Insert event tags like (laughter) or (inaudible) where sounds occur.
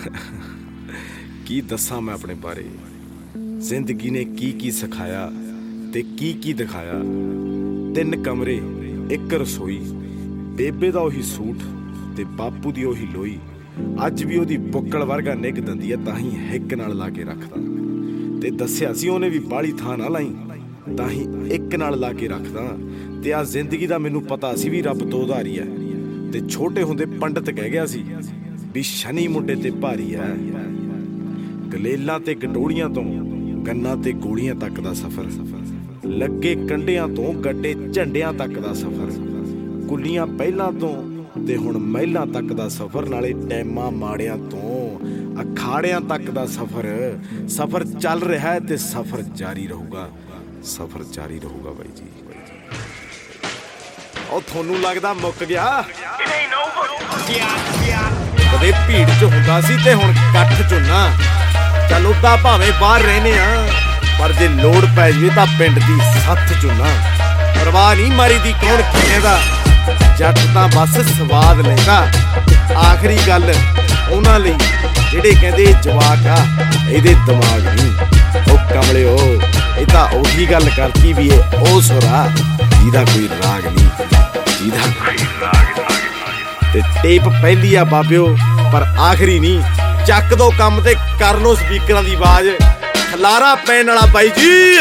(laughs) ਕੀ ਦੱਸਾਂ ਮੈਂ ਆਪਣੇ ਬਾਰੇ? ਜ਼ਿੰਦਗੀ ਨੇ ਕੀ ਕੀ ਸਿਖਾਇਆ ਤੇ ਕੀ ਕੀ ਦਿਖਾਇਆ? ਤਿੰਨ ਕਮਰੇ, ਇੱਕ ਰਸੋਈ, ਬੇਬੇ ਦਾ ਉਹੀ ਸੂਟ ਤੇ ਬਾਪੂ ਦੀ ਉਹੀ ਲੋਈ। ਅੱਜ ਵੀ ਉਹਦੀ ਬੁੱਕਲ ਵਰਗਾ ਨਿੱਘ ਦਿੰਦੀ ਐ ਤਾਂ ਹੀ ਹਿੱਕ ਨਾਲ ਲਾ ਕੇ ਰੱਖਦਾ। ਤੇ ਦੱਸਿਆ ਸੀ ਉਹਨੇ ਵੀ ਬਾਲੀ ਥਾਂ ਨਾ ਲਾਈ, ਤਾਂ ਹੀ ਇੱਕ ਨਾਲ ਲਾ ਕੇ ਰੱਖਦਾ। ਤੇ ਆ ਜ਼ਿੰਦਗੀ ਦਾ ਮੈਨੂੰ ਪਤਾ ਸੀ ਵੀ ਰੱਬ ਤੋਂ ਉਧਾਰੀ ਐ ਤੇ ਛੋਟੇ ਹੁੰਦੇ ਪੰਡਤ ਕਹਿ ਗਿਆ ਸੀ ਵੀ ਸ਼ਨੀ ਮੁੰਡੇ ਤੇ ਭਾਰੀ ਐ ਗਲੇਲਾਂ ਤੇ ਗਡੋੜੀਆਂ ਤੋਂ ਗੰਨਾ ਤੇ ਗੋਲੀਆਂ ਤੱਕ ਦਾ ਸਫ਼ਰ। ਲੱਗੇ ਕੰਡਿਆਂ ਤੋਂ ਗੱਡੇ ਝੰਡਿਆਂ ਤੱਕ ਦਾ ਸਫ਼ਰ। ਕੁੱਲੀਆਂ ਪਹਿਲਾਂ ਤੋਂ ਤੇ ਹੁਣ ਮਹਿਲਾਂ ਤੱਕ ਦਾ ਸਫ਼ਰ ਨਾਲੇ ਟੈਮਾਂ ਮਾੜਿਆਂ ਤੋਂ ਅਖਾੜਿਆਂ ਤੱਕ ਦਾ ਸਫ਼ਰ। ਸਫ਼ਰ ਚੱਲ ਰਿਹਾ ਹੈ ਤੇ ਸਫ਼ਰ ਜਾਰੀ ਰਹੂਗਾ। ਸਫ਼ਰ ਜਾਰੀ ਰਹੂਗਾ ਬਾਈ ਜੀ। ਉਹ ਤੁਹਾਨੂੰ ਲੱਗਦਾ ਮੁੱਕ ਗਿਆ? ਕਦੇ ਭੀੜ 'ਚ ਹੁੰਦਾ ਸੀ ਤੇ ਹੁਣ ਇਕੱਠ 'ਚ ਨਾ। ਚੱਲ ਉਦਾਂ ਭਾਵੇਂ ਬਾਹਰ ਰਹਿੰਦੇ ਆ, ਪਰ ਜੇ ਲੋੜ ਪੈ ਜਵੇ ਤਾਂ ਪਿੰਡ ਦੀ ਸੱਥ 'ਚ ਨਾ। ਪਰਵਾਹ ਨਹੀਂ ਮਾਰੀ ਦੀ ਕੌਣ ਕਿਵੇਂ ਦਾ। ਜੱਟ ਤਾਂ ਬਸ ਸਵਾਦ ਲੈਂਦਾ। ਆਖਰੀ ਗੱਲ, ਉਹਨਾਂ ਲਈ ਜਿਹੜੇ ਕਹਿੰਦੇ ਜਵਾਕ ਆ, ਇਹਦੇ ਦਿਮਾਗ ਨਹੀਂ। ਉਹ ਕਮਲਿਓ, ਇਹ ਤਾਂ ਉਹੀ ਗੱਲ ਕਰਤੀ ਵੀ ਇਹ ਉਹ ਸੁਰਾ, ਜਿਹਦਾ ਕੋਈ ਰਾਗ ਨਹੀਂ। ਜਿਹਦਾ ਕੋਈ ਰਾਗ ਨਹੀਂ। ਤੇ ਟੇਪ ਪਹਿਲੀ ਆ ਬਾਬਿਓ ਪਰ ਆਖਰੀ ਨਹੀਂ। ਚੱਕ ਦੋ ਕੰਮ ਤੇ ਕਰ ਲੋ ਸਪੀਕਰਾਂ ਦੀ ਆਵਾਜ਼। ਖਲਾਰਾ ਪੈਣ ਵਾਲਾ ਬਾਈ ਜੀ।